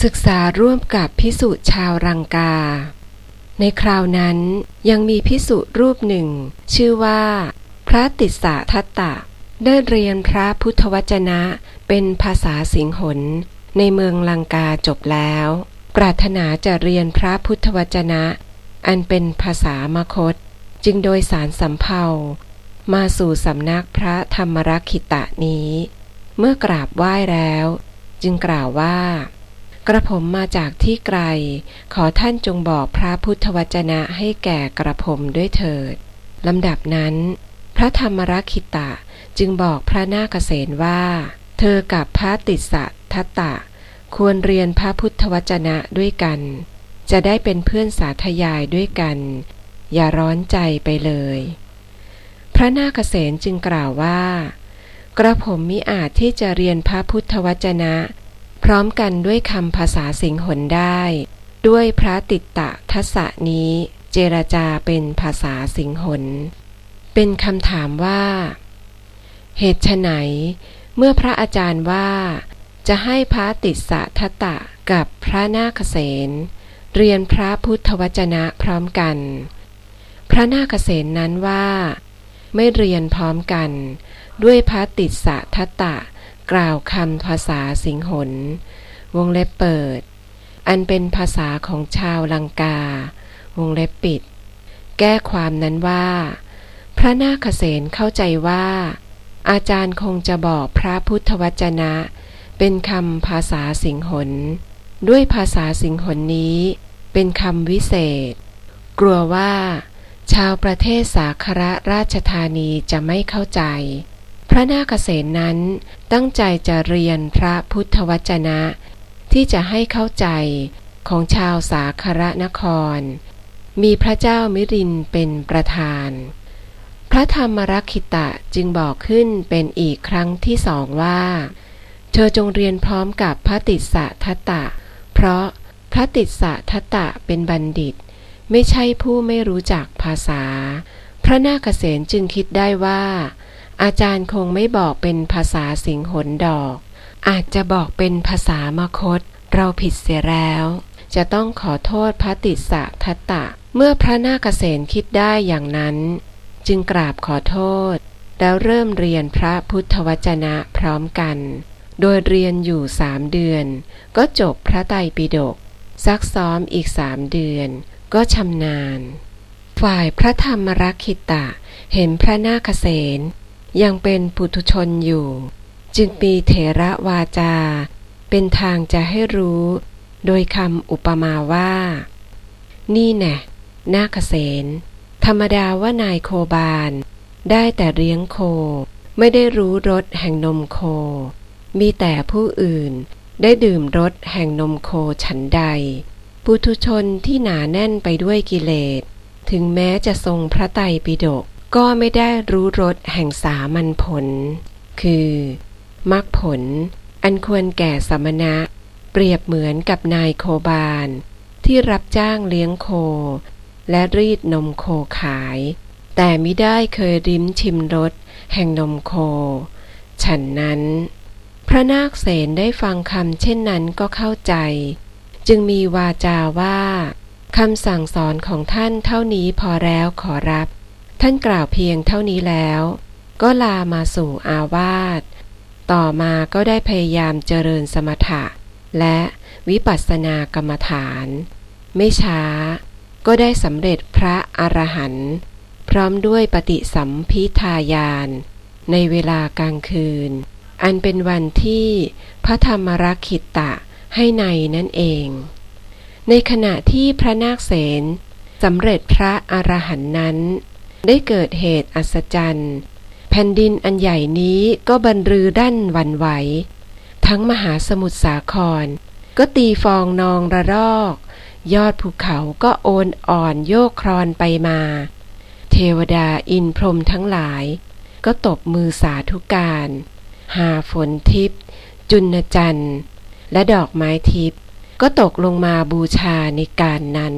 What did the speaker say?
ศึกษาร่วมกับพิสุชาวรังกา ในคราวนั้นยังมีพิสุรูปหนึ่ง ชื่อว่า พระติสสะทัตตะ ได้เรียนพระพุทธวจนะเป็นภาษาสิงหนในเมืองลังกาจบแล้ว ปรารถนาจะเรียนพระพุทธวจนะ อันเป็นภาษามคต จึงโดยสารสำเภามาสู่สำนักพระธรรมรักขิตะนี้ เมื่อกราบไหว้แล้ว จึงกล่าวว่า กระผมมาจากที่ไกล ขอท่านจงบอกพระพุทธวจนะให้แก่กระผมด้วยเถิดลำดับนั้น พระธรรมรักขิตะจึงบอกพระนาคเษนว่า เธอกับพระติสสะทัตตะ ควรเรียนพระพุทธวจนะด้วยกัน จะได้เป็นเพื่อนสาธยายด้วยกัน อย่าร้อนใจไปเลย พระนาคเษนจึงกล่าวว่า กระผมมิอาจที่จะเรียนพระพุทธวจนะ พร้อมกันด้วยคำภาษาสิงหนได้ ด้วยพระติตตะทัศนี้ เจรจาเป็นภาษาสิงหนเป็นคำถามว่า เหตุไนเมื่อพระอาจารย์ว่า จะให้พระติสะทัตตะกับพระนาคเษนเรียนพระพุทธวจนะพร้อมกัน พระนาคเษนนั้นว่า ไม่เรียนพร้อมกัน ด้วยพระติสสะทัตตะ กล่าวคำภาษาสิงหนวงเล็บเปิด อันเป็นภาษาของชาวลังกา วงเล็บปิด แก้ความนั้นว่า พระนาคเษนเข้าใจว่า อาจารย์คงจะบอกพระพุทธวจนะ เป็นคำภาษาสิงหนด้วยภาษาสิงหนนี้ เป็นคำวิเศษ กลัวว่า ชาวประเทศสาครราชธานีจะไม่เข้าใจ พระนาคเษนนั้นตั้งใจจะเรียนพระพุทธวจนะ ที่จะให้เข้าใจของชาวสาครนคร มีพระเจ้ามิรินเป็นประธาน พระธรรมรักขิตะจึงบอกขึ้นเป็นอีกครั้งที่สองว่า เธอจงเรียนพร้อมกับพระติสสะทัตตะ เพราะพระติสสะทัตตะเป็นบัณฑิต ไม่ใช่ผู้ไม่รู้จักภาษา พระนาคเษนจึงคิดได้ว่า อาจารย์คงไม่บอกเป็นภาษาสิงหนดอก อาจจะบอกเป็นภาษามคต เราผิดเสียแล้ว จะต้องขอโทษพระติสะทัตตะ เมื่อพระนาคเษนคิดได้อย่างนั้น จึงกราบขอโทษ แล้วเริ่มเรียนพระพุทธวจนะพร้อมกัน โดยเรียนอยู่สามเดือน ก็จบพระไตรปิฎกซักซ้อมอีกสามเดือน ก็ชำนาญ ฝ่ายพระธรรมรักขิตะ เห็นพระนาคเษน ยังเป็นปุถุชนอยู่ จึงมีเถระวาจา เป็นทางจะให้รู้ โดยคำอุปมาว่า นี่แน่นาคเษนธรรมดาว่านายโคบาล ได้แต่เลี้ยงโค ไม่ได้รู้รสแห่งนมโค มีแต่ผู้อื่นได้ดื่มรสแห่งนมโคฉันใด ปุถุชนที่หนาแน่นไปด้วยกิเลส ถึงแม้จะทรงพระไตรปิฎก ก็ไม่ได้รู้รสแห่งสามัญผล คือมรรคผล อันควรแก่สมณะ เปรียบเหมือนกับนายโคบาล ที่รับจ้างเลี้ยงโค และรีดนมโคขาย แต่ไม่ได้เคยริมชิมรสแห่งนมโค ฉันนั้น พระนาคเษนได้ฟังคำเช่นนั้นก็เข้าใจ จึงมีวาจาว่าคำสั่งสอนของท่านเท่านี้พอแล้วขอรับ ท่านกล่าวเพียงเท่านี้แล้ว ก็ลามาสู่อาวาส ต่อมาก็ได้พยายามเจริญสมถะ และวิปัสสนากรรมฐาน ไม่ช้า ก็ได้สำเร็จพระอรหันต์พร้อมด้วยปฏิสัมพิทายาน ในเวลากลางคืน อันเป็นวันที่พระธรรมรักขิตะให้ในนั่นเอง ในขณะที่พระนาคเษนสำเร็จพระอรหันต์นั้น ได้เกิดเหตุอัศจรรย์ แผ่นดินอันใหญ่นี้ก็บรรลือด้านวันไหว ทั้งมหาสมุทรสาคร ก็ตีฟองนองระรอก ยอดภูเขาก็โอนอ่อนโยกครอนไปมา เทวดาอินพรมทั้งหลาย ก็ตบมือสาธุการ หาฝนทิพย์จุนจันทร์และดอกไม้ทิพย์ก็ตกลงมาบูชาในการนั้น